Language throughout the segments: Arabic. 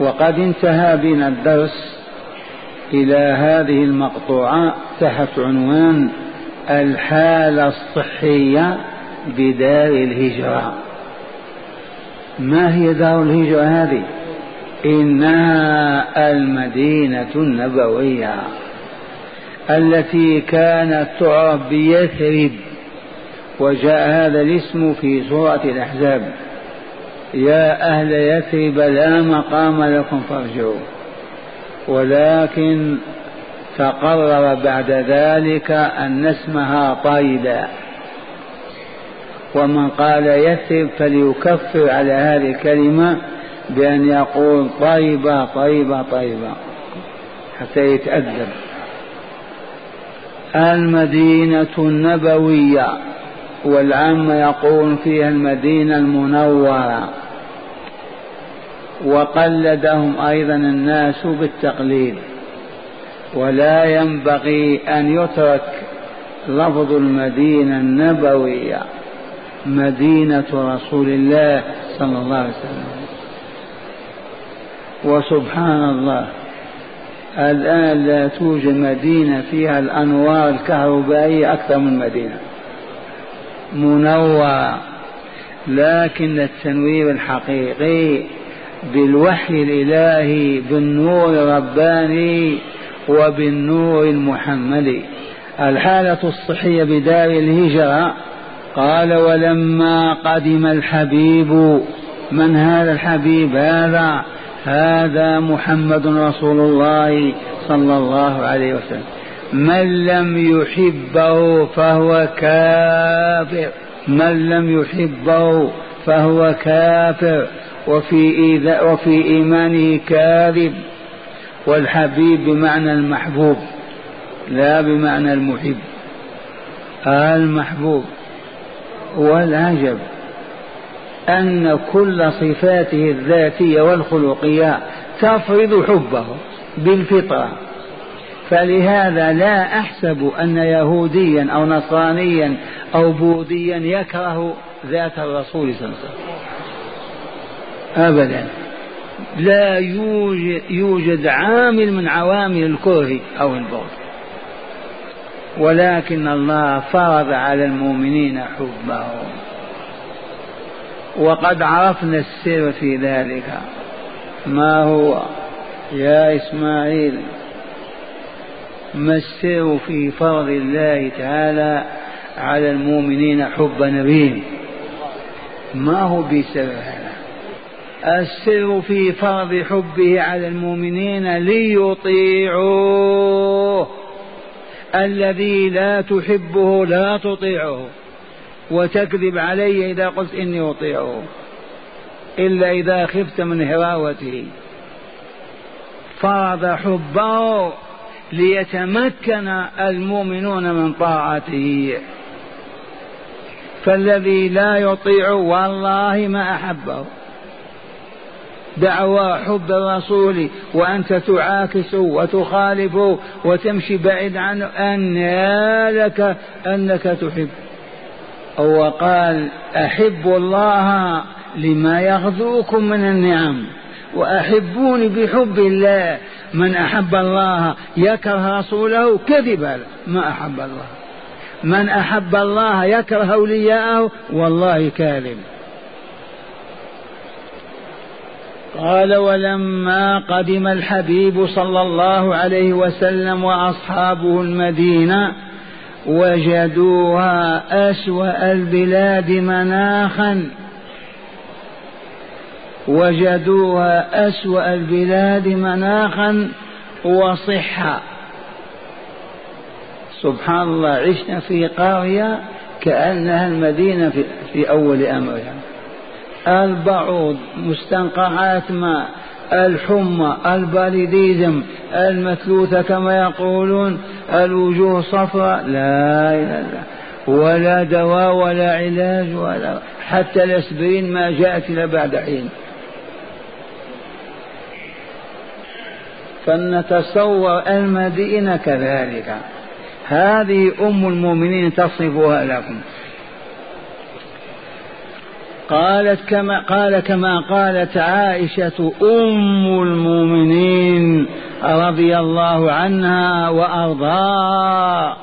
وقد انتهى بنا الدرس إلى هذه المقطوعة تحت عنوان الحالة الصحية بدار الهجرة. ما هي دار الهجرة هذه؟ إنها المدينة النبوية التي كانت تعرف بيثرب وجاء هذا الاسم في سورة الأحزاب. يا أهل يثرب لا مقام لكم فارجعوا. ولكن تقرر بعد ذلك أن اسمها طيبة ومن قال يثرب فليكفر على هذه الكلمة بأن يقول طيبة طيبة طيبة حتى يتأدب المدينة النبوية والعامة يقول فيها المدينة المنورة. وقلدهم أيضا الناس بالتقليد. ولا ينبغي أن يترك لفظ المدينة النبوية مدينة رسول الله صلى الله عليه وسلم. وسبحان الله الآن لا توجد مدينة فيها الأنوار الكهربائية أكثر من مدينة. منورة لكن التنوير الحقيقي بالوحي الإلهي بالنور الرباني وبالنور المحمدي. الحالة الصحية بدار الهجرة. قال ولما قدم الحبيب من هذا الحبيب هذا؟ هذا محمد رسول الله صلى الله عليه وسلم. من لم يحبه فهو كافر. من لم يحبه فهو كافر. وفي وفي إيمانه كاذب والحبيب بمعنى المحبوب لا بمعنى المحب. المحبوب والعجب أن كل صفاته الذاتية والخلقية تفرض حبه بالفطرة. فلهذا لا أحسب أن يهوديا أو نصرانيا أو بوذيا يكره ذات الرسول صلى الله عليه وسلم. أبدا. لا يوجد, يوجد عامل من عوامل الكره أو البغض. ولكن الله فرض على المؤمنين حبه وقد عرفنا السر في ذلك. ما هو؟ يا إسماعيل ما السر في فرض الله تعالى على المؤمنين حب نبيه ما هو بسر السر في فرض حبه على المؤمنين ليطيعوه. الذي لا تحبه لا تطيعه. وتكذب علي إذا قلت إني أطيعه. إلا إذا خفت من هراوته. فرض حبه ليتمكن المؤمنون من طاعته. فالذي لا يطيع والله ما أحبه. دعوى حب الرسول وأنت تعاكس وتخالف وتمشي بعيد عنه أن لك أنك تحب. وقال أحب الله لما يغذوكم من النعم وأحبوني بحب الله. من أحب الله يكره رسوله كذب ما أحب الله. من أحب الله يكره أولياءه والله كاذب. قال ولما قدم الحبيب صلى الله عليه وسلم وأصحابه المدينة وجدوها أسوأ البلاد مناخا. وجدوها أسوأ البلاد مناخا وصحه سبحان الله عشنا في قريه كأنها المدينة في, في أول امرها البعوض مستنقعات ماء الحمى الباليديزم المثلوثة كما يقولون الوجوه صفراء لا إله إلا ولا دواء ولا علاج ولا حتى الأسبرين ما جاءت إلا بعد حين. فلنتصور المدينة كذلك. هذه أم المؤمنين تصفها لكم. قالت كما قال كما قالت عائشة أم المؤمنين رضي الله عنها وأرضاها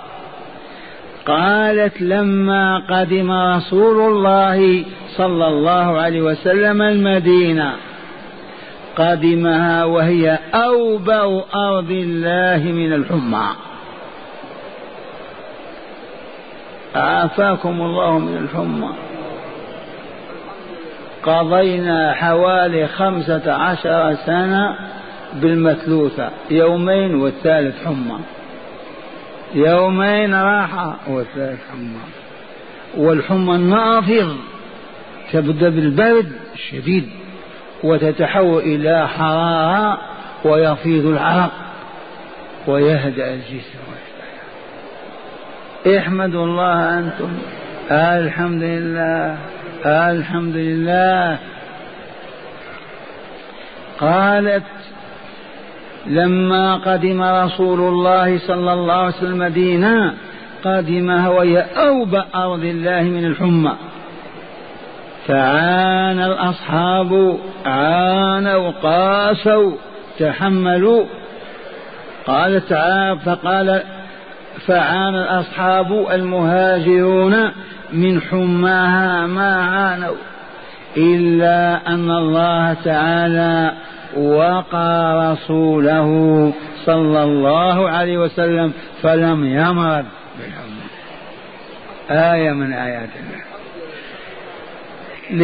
قالت لما قدم رسول الله صلى الله عليه وسلم المدينة قدمها وهي أوبأ أرض الله من الحمى. عافاكم الله من الحمى. قضينا حوالي خمسة عشر سنة بالمثلوثة يومين والثالث حمى. يومين راحة والثالث حمى. والحمى النافض تبدأ بالبرد الشديد وتتحول إلى حرارة ويفيض العرق ويهدأ الجسم احمدوا الله أنتم. الحمد لله. الحمد لله قالت لما قدم رسول الله صلى الله عليه وسلم المدينة قدمها وهي أوبأ أرض الله من الحمى. فعان الأصحاب عانوا قاسوا تحملوا. قال تعالى فقال فعان الأصحاب المهاجرون من حماها ما عانوا إلا أن الله تعالى وقى رسوله صلى الله عليه وسلم فلم يمرض آية من آيات الله.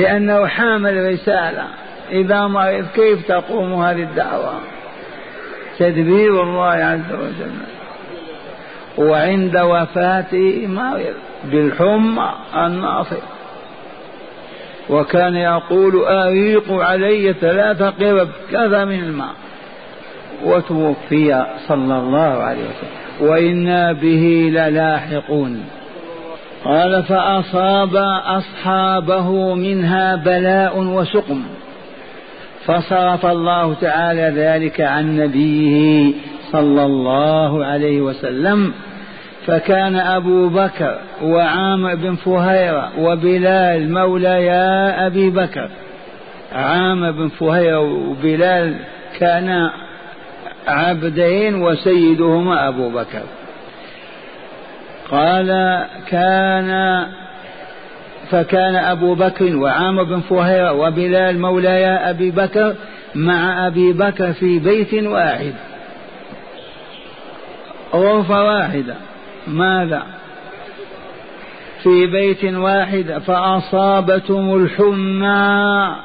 لأنه حامل رسالة. إذا مرض كيف تقوم هذه الدعوة؟ تدبير الله عز وجل. وعند وفاته مرض بالحمى الناصر وكان يقول أريق علي ثلاث قرب كذا من الماء. وتوفي صلى الله عليه وسلم. وإنا به للاحقون. قال فأصاب أصحابه منها بلاء وسقم. فصرف الله تعالى ذلك عن نبيه صلى الله عليه وسلم. فكان أبو بكر وعامر بن فهيرة وبلال موليا أبي بكر. عامر بن فهيرة وبلال كانا عبدين وسيدهما أبو بكر. قال كان فكان أبو بكر وعامر بن فهيرة وبلال مولاي أبي بكر مع أبي بكر في بيت واحد. غرفة واحدة ماذا؟ في بيت واحد فأصابتهم الحمى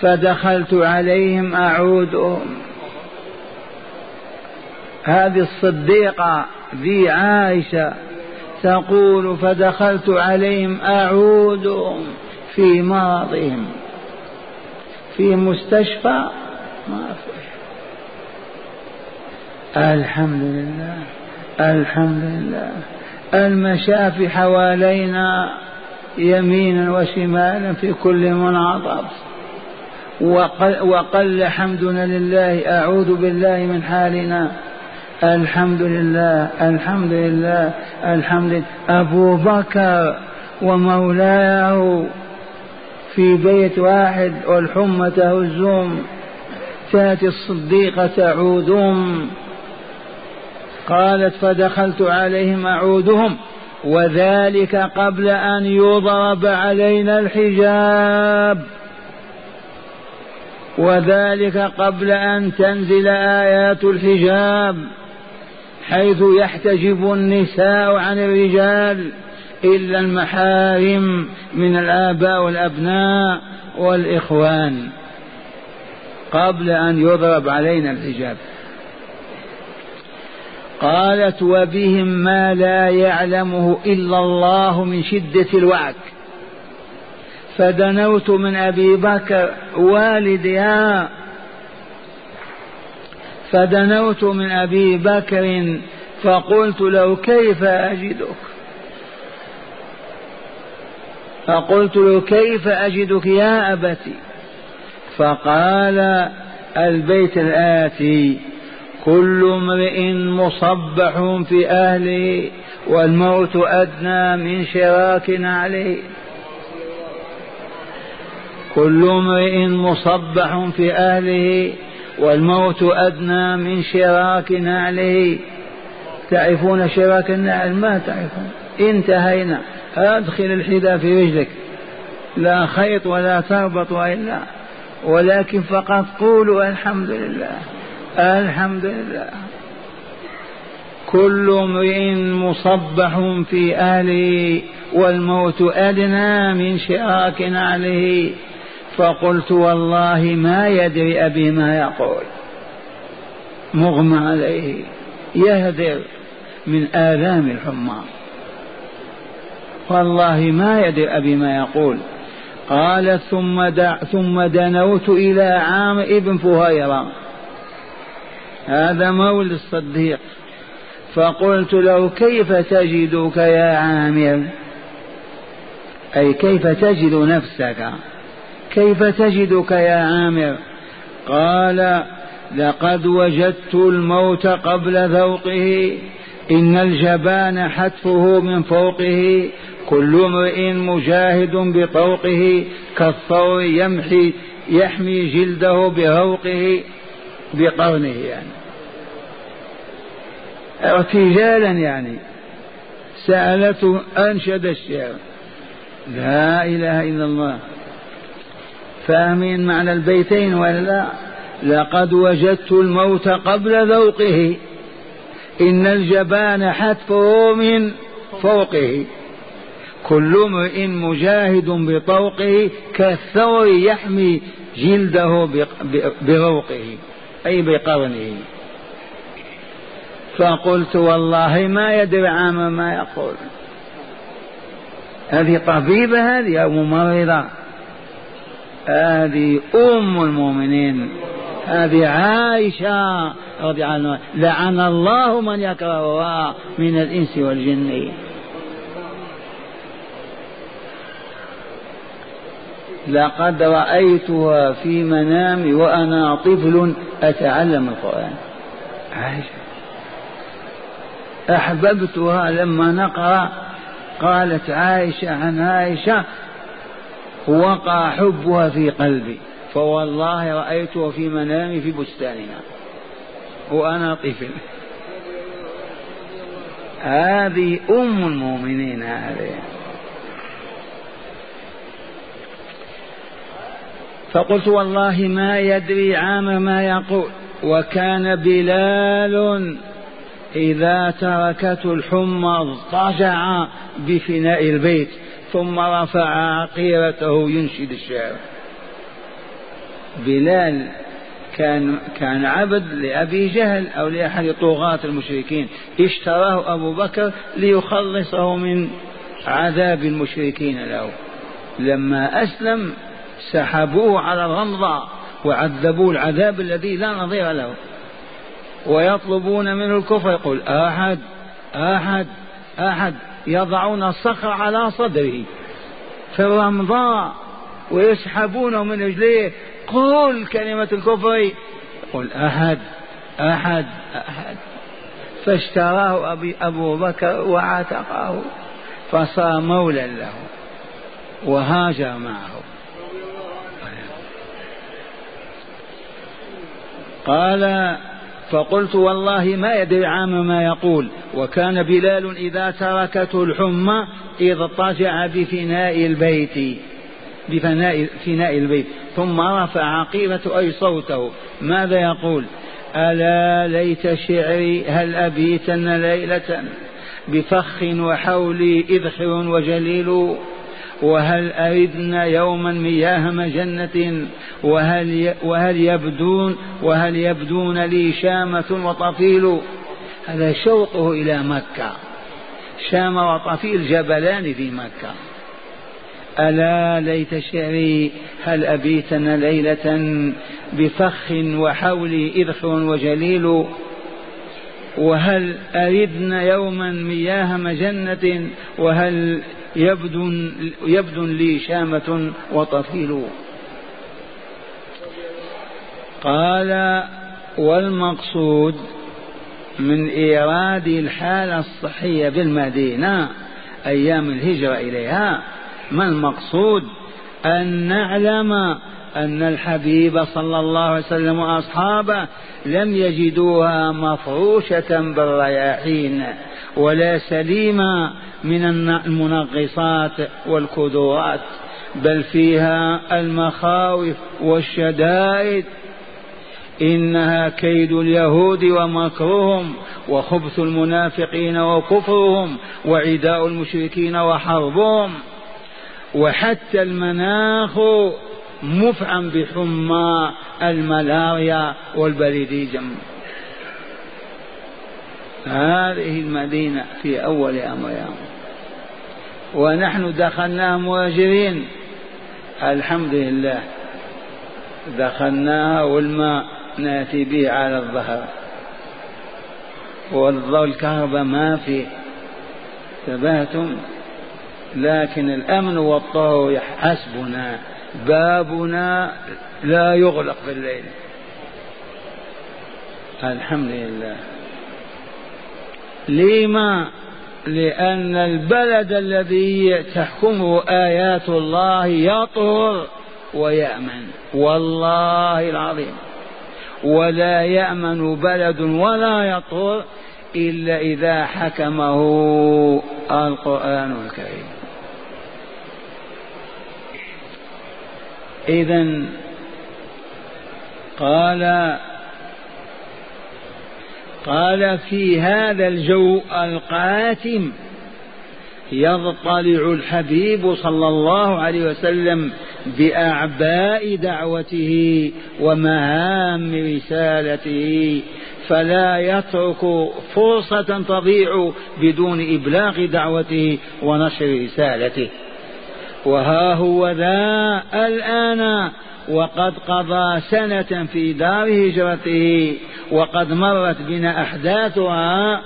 فدخلت عليهم أعودهم هذه الصديقة ذي عائشة تقول فدخلت عليهم أعودهم في مرضهم في مستشفى؟ ما في. الحمد لله. الحمد لله المشافي حوالينا يمينا وشمالا في كل منعطف. وقل, وقل حمدنا لله أعوذ بالله من حالنا. الحمد لله الحمد لله الحمد لله أبو بكر ومولاه في بيت واحد والحمى تهزهم. تأتي الصديقة تعودهم. قالت فدخلت عليهم أعودهم وذلك قبل أن يضرب علينا الحجاب. وذلك قبل أن تنزل آيات الحجاب حيث يحتجب النساء عن الرجال إلا المحارم من الآباء والأبناء والإخوان قبل أن يضرب علينا الحجاب. قالت وبهم ما لا يعلمه إلا الله من شدة الوعك فدنوت من أبي بكر والدها. فدنوت من أبي بكر فقلت له كيف أجدك؟ فقلت له كيف أجدك يا أبتي؟ فقال البيت الآتي. كل امرئ مصبح في أهله والموت أدنى من شراك عليه. كل امرئ مصبح في أهله والموت أدنى من شراك نعله. تعرفون شراك النعل؟ ما تعرفون. انتهينا. أدخل الحذاء في رجلك لا خيط ولا تربط إلا ولكن فقط قولوا الحمد لله. الحمد لله كل امرئ مصبح في أهله والموت أدنى من شراك نعله فقلت والله ما يدري أبي ما يقول. مغمى عليه. يهدر من آلام الحمى والله ما يدري أبي ما يقول. قال ثم دع ثم دنوت إلى عام ابن فهيرة. هذا مولى الصديق. فقلت له كيف تجدك يا عامر؟ أي كيف تجد نفسك؟ كيف تجدك يا عامر؟ قال لقد وجدت الموت قبل ذوقه إن الجبان حتفه من فوقه كل امرئ مجاهد بطوقه كالثور يمحي يحمي جلده بروقه. بقرنه يعني. ارتجالا يعني. سألته أنشد الشعر. لا إله إلا الله. فاهمين معنى البيتين ولا لا؟ لقد وجدت الموت قبل ذوقه. إن الجبان حتفه من فوقه. كل امرئ مجاهد بطوقه كالثور يحمي جلده بروقه. أي بقرنه فقلت والله ما يدري عام ما يقول. هذه طبيبة هذه أو ممرضة هذه أم المؤمنين. هذه عائشة رضي عنها. لعن الله من يكرهها من الإنس والجن. لقد رأيتها في منامي وأنا طفل أتعلم القرآن. عائشة أحببتها لما نقرأ قالت عائشة عن عائشة وقع حبها في قلبي. فوالله رأيتها في منامي في بستانها وأنا طفل. هذه أم المؤمنين هذه. فقلت والله ما يدري عام ما يقول. وكان بلال إذا تركته الحمى اضطجع بفناء البيت ثم رفع عقيرته ينشد الشعر بلال كان كان عبد لأبي جهل أو لأحد طغاة المشركين. اشتراه أبو بكر ليخلصه من عذاب المشركين له. لما أسلم سحبوه على الرمضة وعذبوه العذاب الذي لا نظير له. ويطلبون منه الكفر يقول أحد أحد أحد يضعون الصخر على صدره في الرمضاء ويسحبونه من رجليه. قل كلمة الكفر. قل أحد أحد أحد. فاشتراه أبي أبو بكر وعتقه فصار مولا له وهاجر معه. قال فقلت والله ما يدري عام ما يقول. وكان بلال إذا تركته الحمى اضطجع بفناء البيت بفناء فناء البيت. ثم رفع عقيبة أي صوته. ماذا يقول؟ ألا ليت شعري هل أبيتن ليلة؟ بفخ وحولي إذخر وجليل وهل أردن يوما مياه مجنة؟ وهل وهل يبدون وهل يبدون لي شامة وطفيل؟ هذا شوقه إلى مكة. شام وطفيل جبلان في مكة. ألا ليت شعري هل أبيتن ليلة بفخ وحولي إذخر وجليل؟ وهل أردن يوما مياه مجنة؟ وهل يبدو, يبدو لي شامة وطفيل. قال والمقصود من إيراد الحالة الصحية بالمدينة أيام الهجرة إليها ما المقصود؟ أن نعلم أن الحبيب صلى الله عليه وسلم وأصحابه لم يجدوها مفروشة بالرياحين. ولا سليمة من المنغصات والكدورات بل فيها المخاوف والشدائد. إنها كيد اليهود ومكرهم وخبث المنافقين وكفرهم وعداء المشركين وحربهم. وحتى المناخ مفعم بحمى الملاريا والبريديجم. هذه المدينة في أول أمرها ونحن دخلناها مهاجرين الحمد لله. دخلناها والماء ناتي به على الظهر. والضوء الكهرباء ما في. انتبهتم؟ لكن الأمن والطهر حسبنا بابنا لا يغلق في الليل الحمد لله. لما؟ لأن البلد الذي تحكمه آيات الله يطهر ويأمن. والله العظيم. ولا يأمن بلد ولا يطهر إلا إذا حكمه القرآن الكريم. إذا قال قال في هذا الجو القاتم يضطلع الحبيب صلى الله عليه وسلم بأعباء دعوته ومهام رسالته فلا يترك فرصة تضيع بدون إبلاغ دعوته ونشر رسالته. وها هو ذا الآن وقد قضى سنة في دار هجرته وقد مرت بنا أحداثها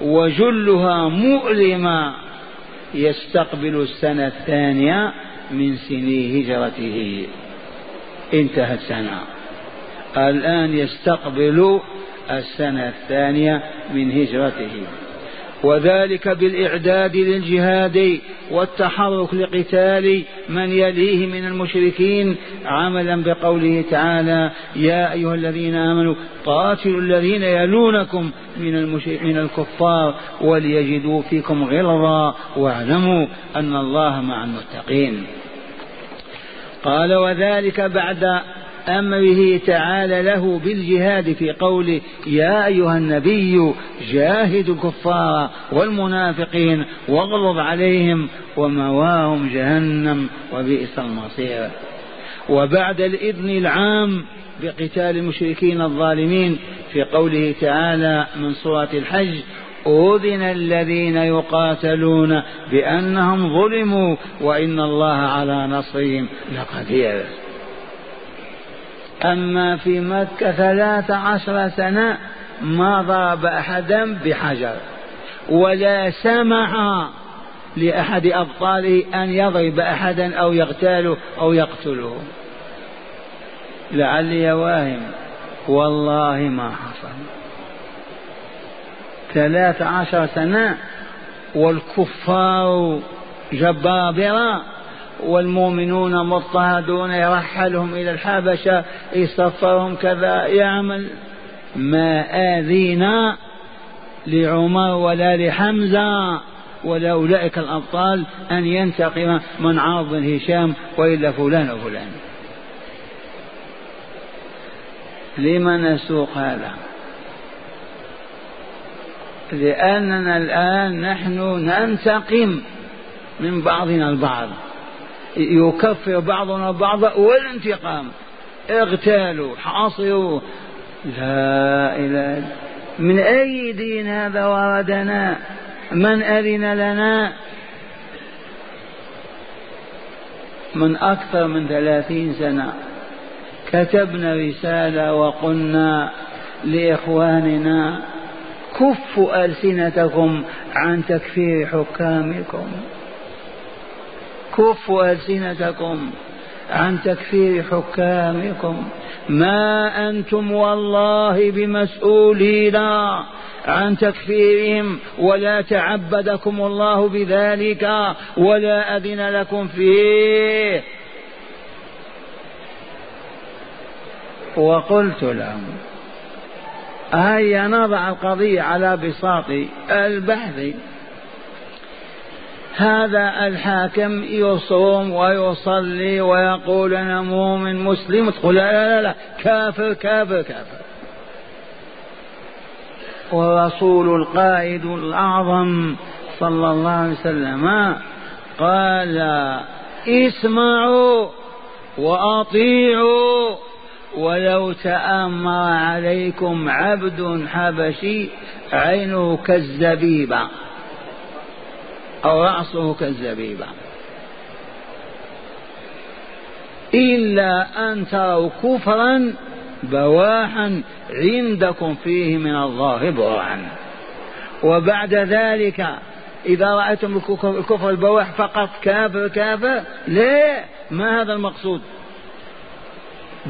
وجلها مؤلمة يستقبل السنة الثانية من سني هجرته. انتهت سنة. الآن يستقبل السنة الثانية من هجرته. وذلك بالإعداد للجهاد والتحرك لقتال من يليه من المشركين عملا بقوله تعالى يا أيها الذين آمنوا قاتلوا الذين يلونكم من, من الكفار وليجدوا فيكم غلظا واعلموا أن الله مع المتقين. قال وذلك بعد أمره تعالى له بالجهاد في قوله يا أيها النبي جاهد الكفار والمنافقين واغلظ عليهم ومواهم جهنم وبئس المصير. وبعد الإذن العام بقتال المشركين الظالمين في قوله تعالى من سورة الحج أذن الذين يقاتلون بأنهم ظلموا وإن الله على نصرهم لقدير. أما في مكة ثلاث عشر سنة ما ضرب أحدا بحجر ولا سمع لأحد أبطاله أن يضرب أحدا أو يغتاله أو يقتله. لعلي واهم والله ما حصل. ثلاث عشر سنة والكفار جبابرة والمؤمنون مضطهدون يرحلهم إلى الحبشة يسفرهم كذا يعمل. ما آذينا لعمر ولا لحمزة ولا أولئك الأبطال أن ينتقم من بن هشام وإلا فلان وفلان. لما نسوق هذا؟ لأننا الآن نحن ننتقم من بعضنا البعض. يكفر بعضنا بعضا والانتقام. اغتالوا حاصروا. لا إله من أي دين هذا وردنا؟ من أذن لنا؟ من أكثر من ثلاثين سنة. كتبنا رسالة وقلنا لإخواننا كفوا ألسنتكم عن تكفير حكامكم. كفوا ألسنتكم عن تكفير حكامكم. ما أنتم والله بمسؤولين عن تكفيرهم ولا تعبدكم الله بذلك ولا أذن لكم فيه. وقلت لهم هيا نضع القضية على بساط البحث. هذا الحاكم يصوم ويصلي ويقول أنا مؤمن مسلم تقول لا لا لا كافر كافر كافر. ورسول القائد الأعظم صلى الله عليه وسلم قال اسمعوا وأطيعوا ولو تأمر عليكم عبد حبشي عينه كالزبيبة. أو رأسه كالزبيبة. إلا أن تروا كفرا بواحا عندكم فيه من الله برهان وبعد ذلك إذا رأيتم الكفر البواح فقط كافر كافر لا ما هذا المقصود؟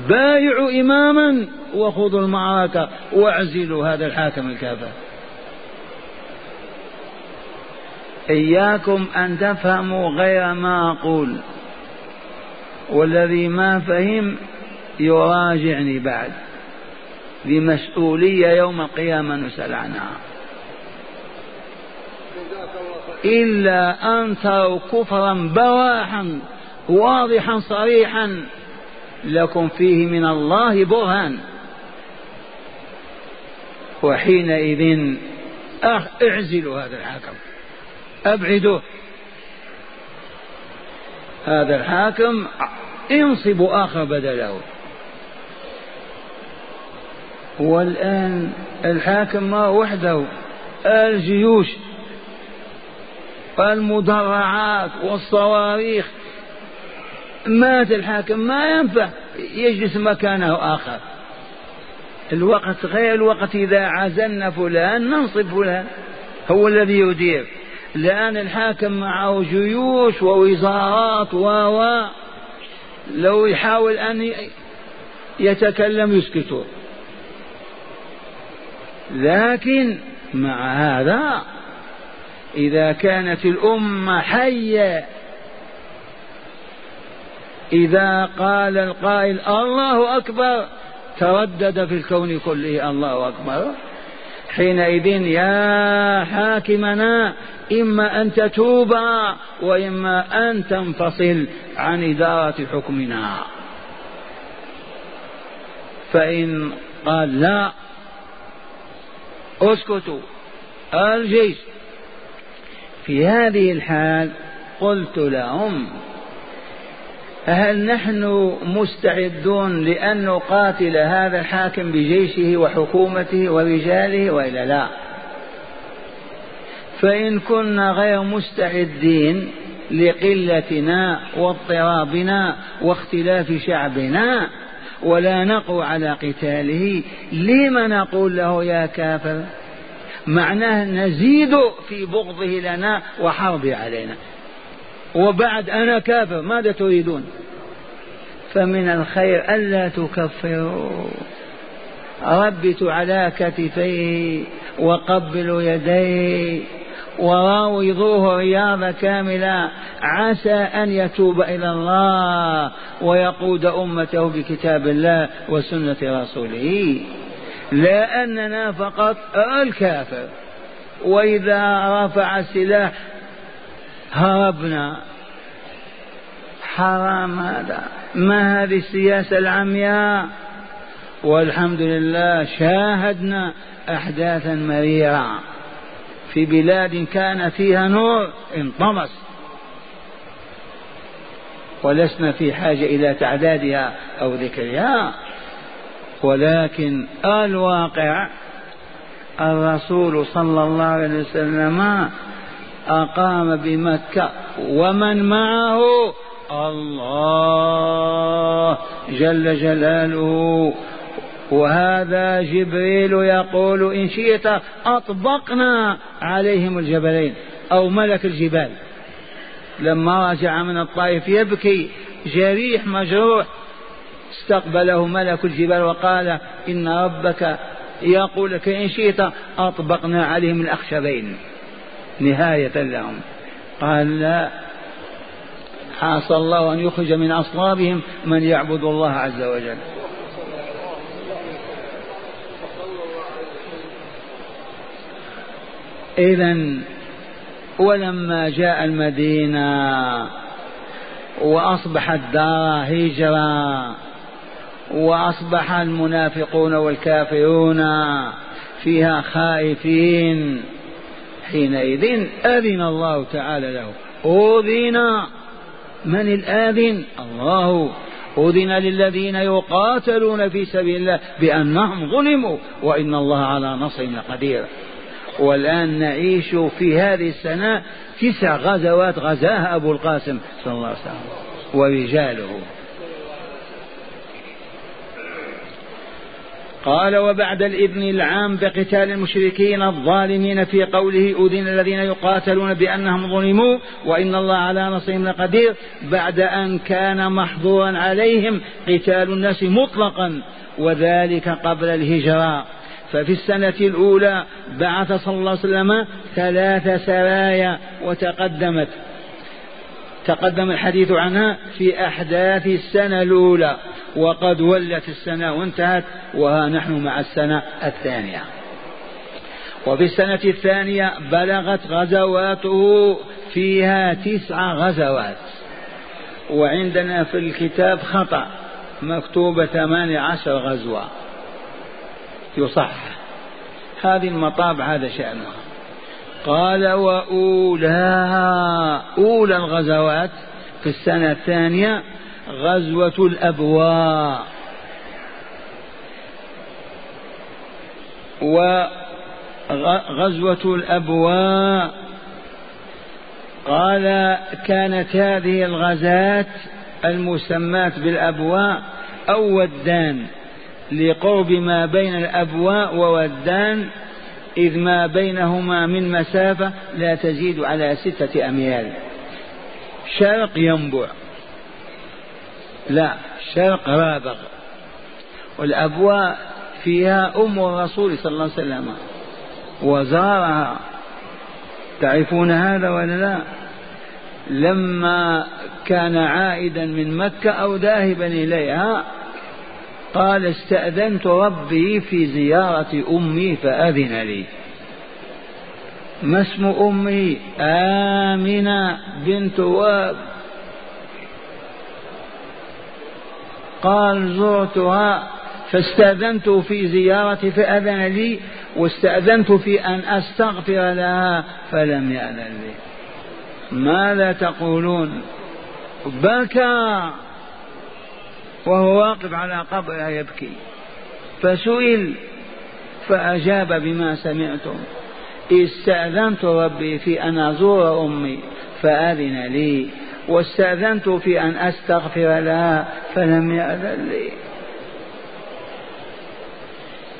بايعوا إماما وخذوا المعركة واعزلوا هذا الحاكم الكافر. إياكم أن تفهموا غير ما أقول. والذي ما فهم يراجعني بعد. بمسؤولية يوم القيامة نسأل عنها إلا أن تروا كفرا بواحا واضحا صريحا لكم فيه من الله برهان. وحينئذ أعزلوا هذا الحاكم أبعدوه هذا الحاكم انصب آخر بدله. والآن الحاكم ما وحده الجيوش المدرعات والصواريخ. مات الحاكم ما ينفع يجلس مكانه آخر. الوقت غير الوقت إذا عزلنا فلان ننصب فلان هو الذي يدير. لأن الحاكم معه جيوش ووزارات و لو يحاول أن يتكلم يسكتوا. لكن مع هذا إذا كانت الأمة حية إذا قال القائل الله أكبر تردد في الكون كله الله أكبر. حينئذ يا حاكمنا إما أن تتوب وإما أن تنفصل عن إدارة حكمنا. فإن قال لا اسكتوا. الجيش في هذه الحال قلت لهم هل نحن مستعدون لأن نقاتل هذا الحاكم بجيشه وحكومته ورجاله وإلا لا. فإن كنا غير مستعدين لقلتنا واضطرابنا واختلاف شعبنا ولا نقوى على قتاله لم نقول له يا كافر؟ معناه نزيد في بغضه لنا وحربه علينا. وبعد أنا كافر ماذا تريدون؟ فمن الخير ألا تكفروا. ربتوا على كتفيه وقبلوا يديه وراوضوه رياضة كاملة. عسى أن يتوب إلى الله ويقود أمته بكتاب الله وسنة رسوله. لا أننا فقط الكافر. وإذا رفع السلاح هربنا حرام هذا ما هذه السياسة العمياء؟ والحمد لله شاهدنا أحداثا مريرة في بلاد كان فيها نور انطمس. ولسنا في حاجة إلى تعدادها أو ذكرها. ولكن الواقع الرسول صلى الله عليه وسلم أقام بمكة ومن معه الله جل جلاله. وهذا جبريل يقول إن شئت أطبقنا عليهم الجبلين أو ملك الجبال. لما رجع من الطائف يبكي جريح مجروح. استقبله ملك الجبال وقال إن ربك يقول لك إن شئت أطبقنا عليهم الأخشبين. نهاية لهم. قال لا عسى الله أن يخرج من أصلابهم من يعبد الله عز وجل. إذا ولما جاء المدينة وأصبحت دار هجرة وأصبح المنافقون والكافرون فيها خائفين حينئذ أذن الله تعالى له. أذن من الآذن؟ الله. أذن للذين يقاتلون في سبيل الله بأنهم ظلموا وإن الله على نصرهم لقدير والآن نعيش في هذه السنة تسع غزوات غزاها أبو القاسم صلى الله عليه وسلم ورجاله. قال وبعد الإذن العام بقتال المشركين الظالمين في قوله أذن الذين يقاتلون بأنهم ظلموا وإن الله على نصرهم لقدير بعد أن كان محظورا عليهم قتال الناس مطلقا وذلك قبل الهجرة. ففي السنة الأولى بعث صلى الله عليه وسلم ثلاث سرايا وتقدمت. تقدم الحديث عنها في أحداث السنة الأولى. وقد ولت السنة وانتهت وها نحن مع السنة الثانية. وفي السنة الثانية بلغت غزواته فيها تسع غزوات. وعندنا في الكتاب خطأ مكتوبة ثمانية عشر غزوة. يصح. هذه المطابع هذا شأنها. قال وأولاها أولى الغزوات في السنة الثانية غزوة الأبواء. وغزوة الأبواء. قال كانت هذه الغزاة المسماة بالأبواء أو ودان لقرب ما بين الأبواء وودان إذ ما بينهما من مسافة لا تزيد على ستة أميال. شرق ينبع. لا شرق رابغ. والأبواء فيها أم الرسول صلى الله عليه وسلم. وزارها. تعرفون هذا ولا لا؟ لما كان عائدا من مكة أو ذاهبا إليها قال استأذنت ربي في زيارة أمي فأذن لي. ما اسم أمي؟ آمنة بنت واب قال زرتها فاستأذنت في زيارتي فأذن لي واستأذنت في أن أستغفر لها فلم يأذن لي. ماذا تقولون؟ بكى وهو واقف على قبرها يبكي. فسئل فأجاب بما سمعتم. استأذنت ربي في أن أزور أمي فأذن لي. واستأذنت في أن أستغفر لها فلم يأذن لي.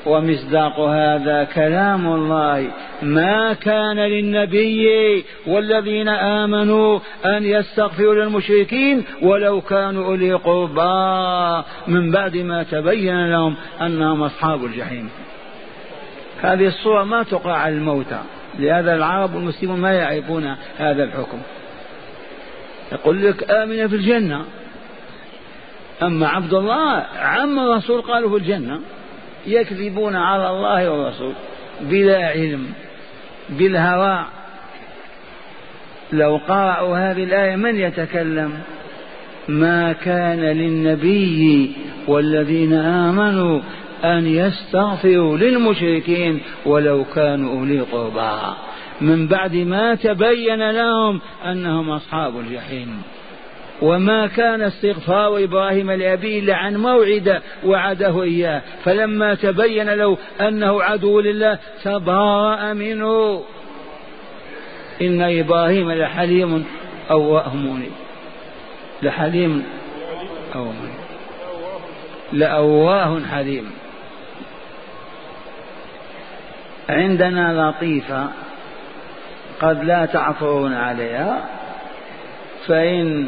ومصداق هذا كلام الله. ما كان للنبي والذين آمنوا أن يستغفروا للمشركين ولو كانوا أولي قربى. من بعد ما تبين لهم أنهم أصحاب الجحيم. هذه الصورة ما تقع على الموتى. لهذا العرب والمسلمون ما يعرفون هذا الحكم. يقول لك آمن في الجنة. أما عبد الله عم الرسول قالوا في الجنة. يكذبون على الله والرسول بلا علم بالهوى. لو قرأوا هذه الآية من يتكلم؟ ما كان للنبي والذين آمنوا أن يستغفروا للمشركين ولو كانوا أولي قربى. من بعد ما تبين لهم أنهم أصحاب الجحيم. وما كان استغفار إبراهيم لأبيه إلا عن موعد وعده إياه. فلما تبين له أنه عدو لله تبرأ منه. إن إبراهيم لحليم أواه منيب. لحليم أو لأواه حليم. عندنا لطيفة قد لا تعثرون عليها فإن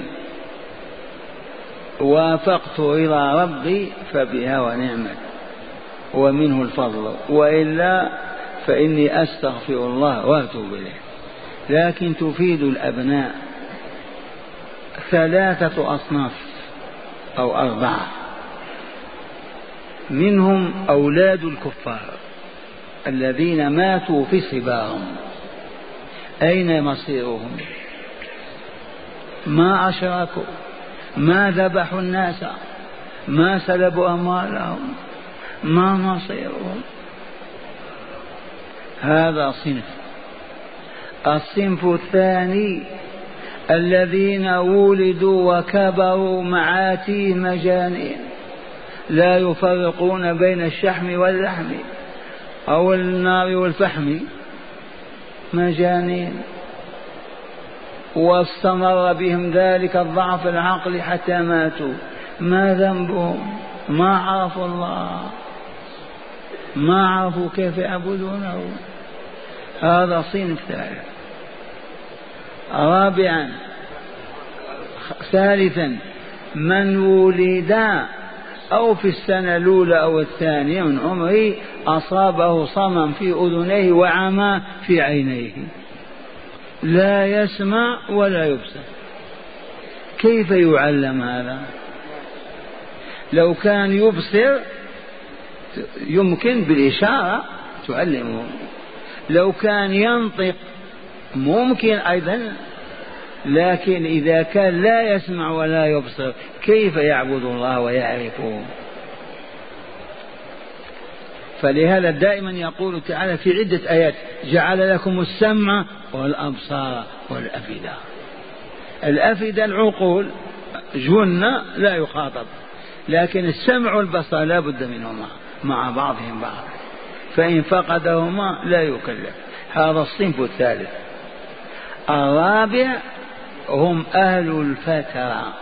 وافقت رضا ربي فبها ونعمت ومنه الفضل وإلا فإني أستغفر الله وأتوب إليه. لكن تفيد الأبناء ثلاثة أصناف أو أربعة منهم أولاد الكفار الذين ماتوا في صباهم أين مصيرهم؟ ما أشركوا؟ ما ذبحوا الناس؟ ما سلبوا أموالهم؟ ما مصيرهم؟ هذا صنف. الصنف الثاني الذين ولدوا وكبروا معاتيه مجانين لا يفرقون بين الشحم واللحم أو النار والفحم. مجانين. واستمر بهم ذلك الضعف العقلي حتى ماتوا. ما ذنبهم ما عرفوا الله. ما عرفوا كيف يعبدونه. هذا صنف ثالث. رابعا ثالثا من ولد أو في السنة الأولى أو الثانية من عمره أصابه صمم في أذنيه وعمى في عينيه. لا يسمع ولا يبصر. كيف يعلم هذا؟ لو كان يبصر يمكن بالإشارة تعلمه. لو كان ينطق ممكن أيضا لكن إذا كان لا يسمع ولا يبصر كيف يعبد الله ويعرفه فلهذا دائما يقول تعالى في عدة آيات جعل لكم السمع والأبصار والأفئدة. الأفئدة العقول جن لا يخاطب لكن السمع والبصر لا بد منهما مع بعضهم بعض. فإن فقدهما لا يكلف. هذا الصنف الثالث. الرابع هم أهل الفترة.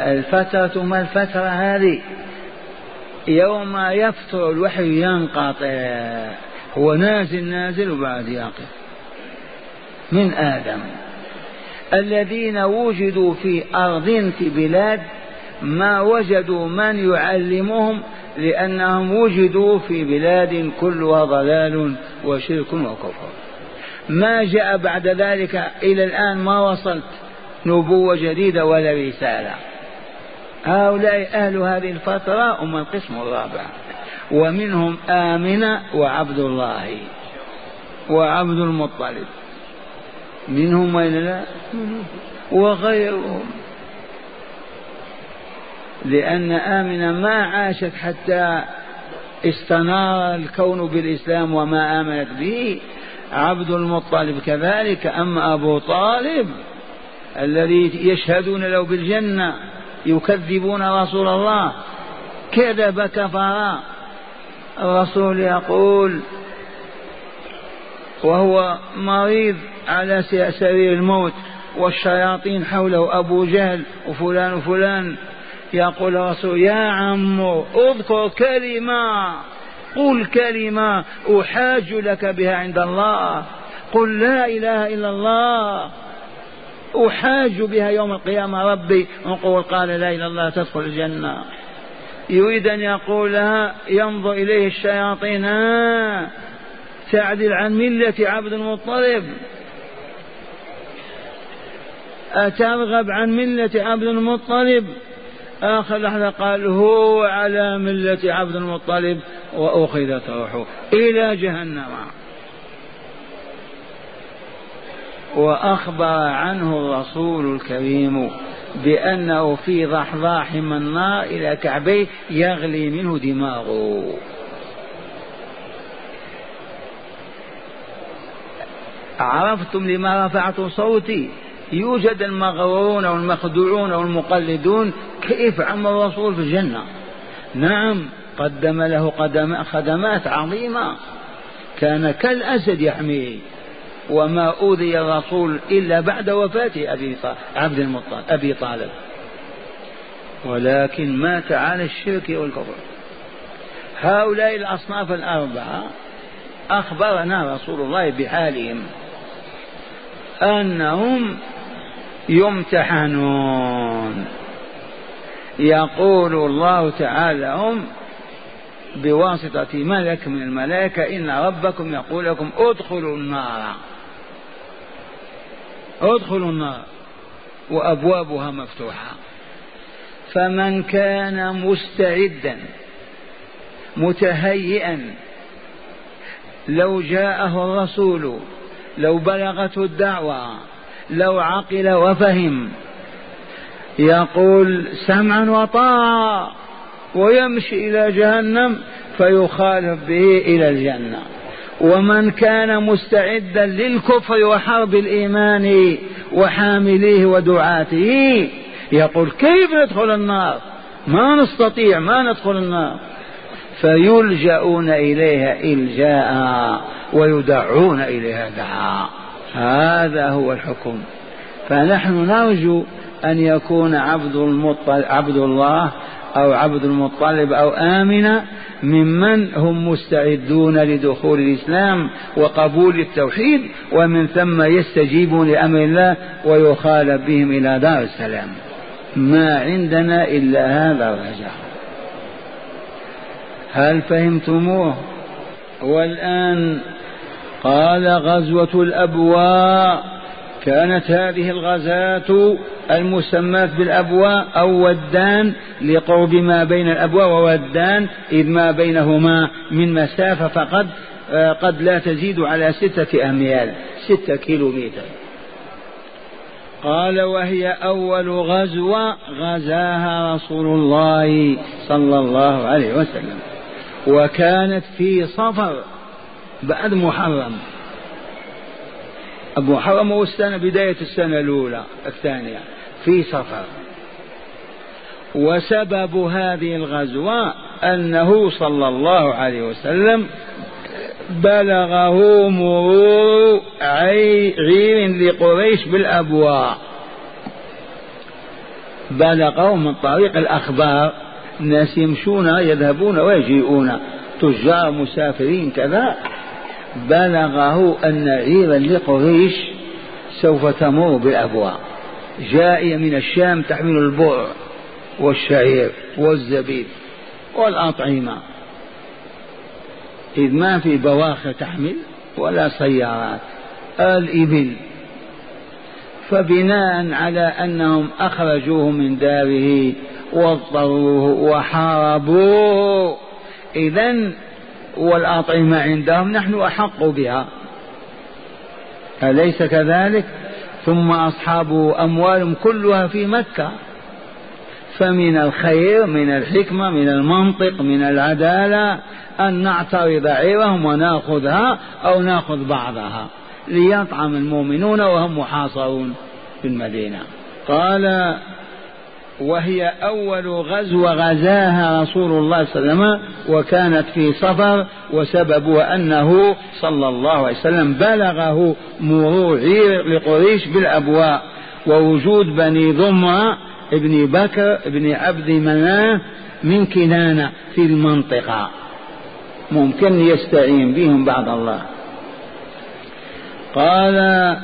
الفترة ما الفترة هذه. يوم يفتر الوحي ينقطع. هو نازل نازل وبعد يقف. من آدم. الذين وجدوا في أرض في بلاد ما وجدوا من يعلمهم لأنهم وجدوا في بلاد كلها ضلال وشرك وكفر. ما جاء بعد ذلك إلى الآن ما وصلت نبوة جديدة ولا رسالة. هؤلاء أهل هذه الفترة هم القسم الرابع. ومنهم آمنة وعبد الله وعبد المطلب. منهم وإلا لا؟ وغيرهم. لأن آمنة ما عاشت حتى استنار الكون بالإسلام وما آمنت به. عبد المطلب كذلك أما أبو طالب الذي يشهدون له بالجنة يكذبون رسول الله كذب كفر. الرسول يقول وهو مريض على سرير الموت والشياطين حوله أبو جهل وفلان وفلان. يقول الرسول يا عم اذكر كلمة. قل كلمة أحاج لك بها عند الله. قل لا إله إلا الله. أحاج بها يوم القيامة. ربي نقول قال لا إله إلا الله تدخل الجنة. يريد أن يقولها ينظر إليه الشياطين تعدل عن ملة عبد المطلب. أترغب عن ملة عبد المطلب؟ آخر لحظة قال هو على ملة عبد المطلب وأخذت روحه إلى جهنم. وأخبر عنه الرسول الكريم بأنه في ضحضاح من النار إلى كعبيه يغلي منه دماغه. عرفتم لما رفعت صوتي؟ يوجد المغرورون والمخدوعون والمقلدون كيف عمل الرسول في الجنة؟ نعم قدم له خدمات عظيمة. كان كالأسد يحميه. وما أوذي الرسول إلا بعد وفاة أبي عبد المطلب أبي طالب. ولكن مات على الشرك والكفر. هؤلاء الأصناف الأربعة أخبرنا رسول الله بحالهم أنهم يمتحنون. يقول الله تعالى هم بواسطة ملك من الملائكة إن ربكم يقول لكم ادخلوا النار. ادخلوا النار. وأبوابها مفتوحة. فمن كان مستعدا متهيئا لو جاءه الرسول لو بلغته الدعوة لو عقل وفهم. يقول سمعا وطاعة ويمشي إلى جهنم فيخالف به إلى الجنة. ومن كان مستعدا للكفر وحرب الإيمان وحامليه ودعاته يقول كيف ندخل النار؟ ما نستطيع ما ندخل النار. فيلجؤون إليها إلجاء ويدعون إليها دعاء. هذا هو الحكم. فنحن نرجو أن يكون عبد المطلب عبد الله أو عبد المطلب أو آمنة ممن هم مستعدون لدخول الإسلام وقبول التوحيد ومن ثم يستجيبون لأمر الله ويخالف بهم إلى دار السلام. ما عندنا إلا هذا الرجاء. هل فهمتموه؟ والآن قال غزوة الأبواء. كانت هذه الغزاة المسماة بالأبواء أو ودان لقرب ما بين الأبواء وودان إذ ما بينهما من مسافة فقد آه، قد لا تزيد على ستة أميال ستة كيلو متر قال وهي أول غزوة غزاها رسول الله صلى الله عليه وسلم. وكانت في صفر. بعد محرم. محرم هو السنة بداية السنة الأولى الثانية في صفر وسبب هذه الغزوة أنه صلى الله عليه وسلم بلغه مرور عير لقريش بالأبواء. بلغه من طريق الأخبار الناس يمشون يذهبون ويجيئون. تجار مسافرين كذا. بلغه أن عيرا لقريش سوف تمر بالأبواء جائية من الشام تحمل البر والشعير والزبيب والأطعمة. إذ ما في بواخر تحمل ولا سيارات. الإبل. فبناء على أنهم أخرجوه من داره واضطروه وحاربوه. إذا والأطعمة عندهم نحن أحق بها. أليس كذلك؟ ثم أصحاب أموالهم كلها في مكة. فمن الخير من الحكمة من المنطق من العدالة أن نعترض عيرهم ونأخذها أو نأخذ بعضها. ليطعم المؤمنون وهم محاصرون في المدينة. قال وهي أول غزوة غزاها رسول الله صلى الله عليه وسلم وكانت في صفر وسببها أنه صلى الله عليه وسلم بلغه مرور لقريش بالأبواء. ووجود بني ضمرة ابن بكر ابن عبد مناف من كنانة في المنطقة. ممكن يستعين بهم بعد الله. قال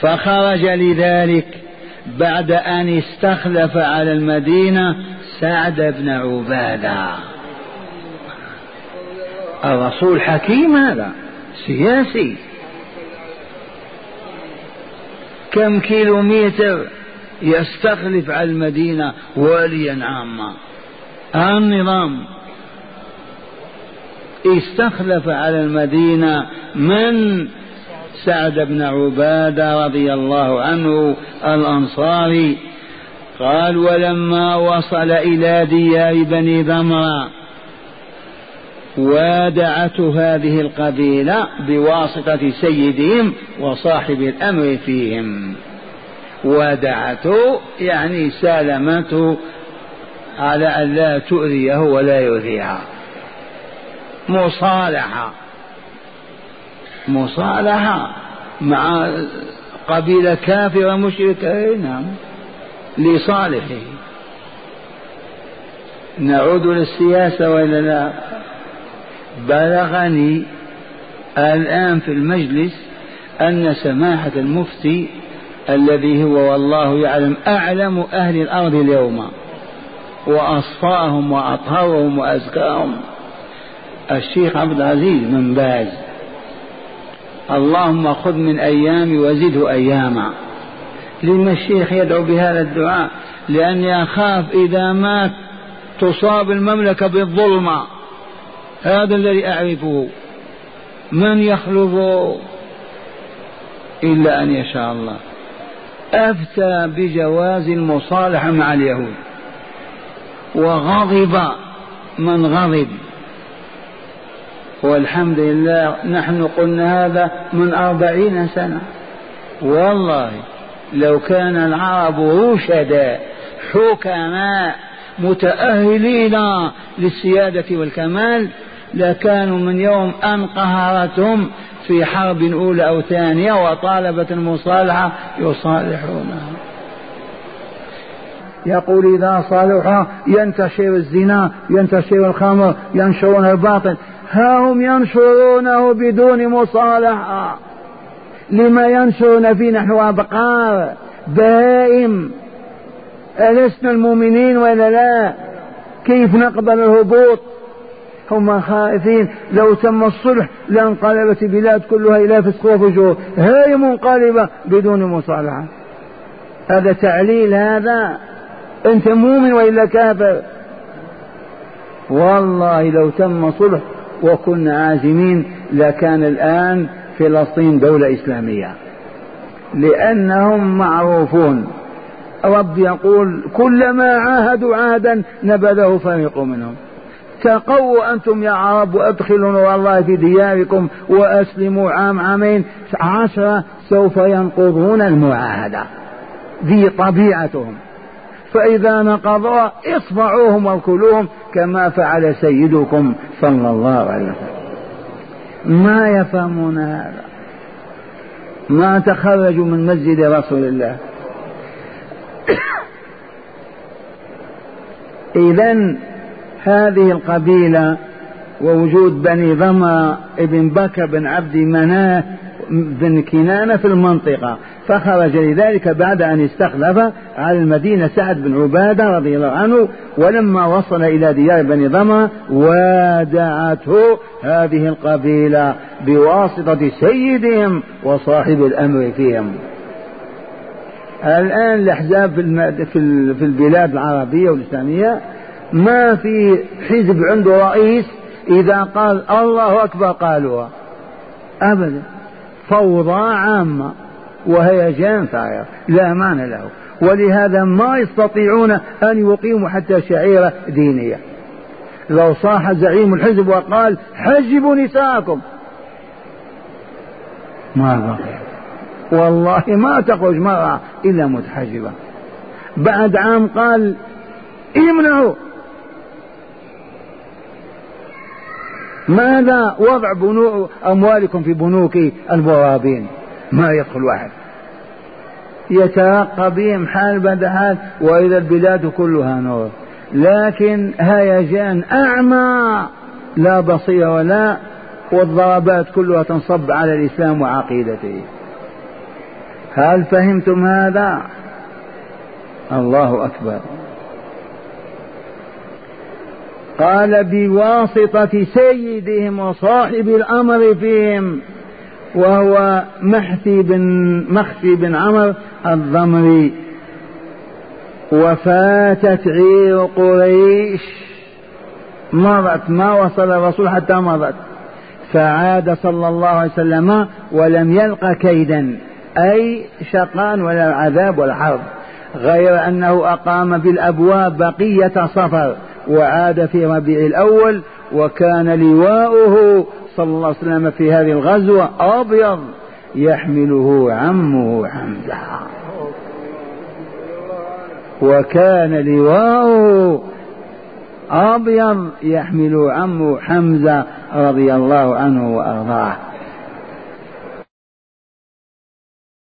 فخرج لذلك بعد أن استخلف على المدينة سعد بن عبادة. الرسول حكيم هذا سياسي. كم كيلو متر يستخلف على المدينة واليا عاما. النظام. استخلف على المدينة من سعد بن عبادة رضي الله عنه الأنصاري قال ولما وصل إلى ديار بني ذمرة وادعت هذه القبيلة بواسطة سيدهم وصاحب الأمر فيهم. ودعته يعني سالمته على أن لا تؤذيه ولا يؤذيها. مصالحة. مصالحة مع قبيلة كافرة مشركة نعم. لصالحه. نعود للسياسة وإلا لا. بلغني الآن في المجلس أن سماحة المفتي الذي هو والله يعلم أعلم أهل الأرض اليوم وأصفاهم وأطهرهم وأزكاهم الشيخ عبد العزيز بن باز. اللهم خذ من أيامي وزده أياما. لما الشيخ يدعو بهذا الدعاء لأني أخاف إذا مات تصاب المملكة بالظلمة. هذا الذي أعرفه. من يخلف إلا أن يشاء الله. أفتى بجواز المصالحة مع اليهود. وغضب من غضب. والحمد لله نحن قلنا هذا من أربعين سنة. والله لو كان العرب رشدا حكماء متأهلين للسيادة والكمال لكانوا من يوم أن قهرتهم في حرب أولى أو ثانية وطالبت المصالحة يصالحونها. يقول إذا صالحا ينتشر الزنا ينتشر الخمر ينشرون الباطل. ها هم ينشرونه بدون مصالحة. لما ينشرون فيه نحن أبقار بهائم ألسنا المؤمنين ولا لا؟ كيف نقبل الهبوط؟ هم خائفين. لو تم الصلح لانقلبت البلاد كلها إلى فسق وفجور. هي منقلبة بدون مصالحة. هذا تعليل هذا. أنت مؤمن وإلا كافر؟ والله لو تم صلح وكنا عازمين لكان الآن فلسطين دولة إسلامية. لأنهم معروفون. رب يقول كلما عاهدوا عهدا نبذه فريق منهم. تقوا أنتم يا عرب وأدخلوا نور الله في دياركم وأسلموا عام عامين عشرة سوف ينقضون المعاهدة. ذي طبيعتهم. فإذا نقضوها اصفعوهم وكلوهم كما فعل سيدكم صلى الله عليه وسلم. ما يفهمون هذا؟ ما تخرجوا من مسجد رسول الله. إذا هذه القبيلة ووجود بني ضمى ابن بكر بن عبد مناه بن كنانة في المنطقة. فخرج لذلك بعد أن استخلف على المدينة سعد بن عبادة رضي الله عنه ولما وصل إلى ديار بني ضمى وادعته هذه القبيلة بواسطة سيدهم وصاحب الأمر فيهم. الآن الأحزاب في البلاد العربية والإسلامية ما في حزب عنده رئيس إذا قال الله أكبر قالوها أبدا. فوضى عامة وهيجان ثائر لا معنى له. ولهذا ما يستطيعون أن يقيموا حتى شعيرة دينية. لو صاح زعيم الحزب وقال حجبوا نساءكم. ما بقي. والله ما تخرج مرأة إلا متحجبة. بعد عام قال امنعوا. ماذا وضع بنوك أموالكم في بنوك البوابين؟ ما يدخل واحد يترقى بهم حال بعد حال وإذا البلاد كلها نور. لكن هيجان أعمى لا بصير ولا والضربات كلها تنصب على الإسلام وعقيدته. هل فهمتم هذا؟ الله أكبر. قال بواسطة سيدهم وصاحب الأمر فيهم وهو محثي بن مخفي بن عمر الضمري. وفاتت عير قريش. مضت ما وصل الرسول حتى مضت فعاد صلى الله عليه وسلم ولم يلق كيدا أي شقان ولا عذاب ولا حرب غير أنه أقام بالأبواب بقية صفر. وعاد في ربيع الأول وكان لواؤه صلى الله عليه وسلم في هذه الغزوة أبيض يحمله عمه حمزة. وكان لواؤه أبيض يحمل عمه حمزة رضي الله عنه وأرضاه.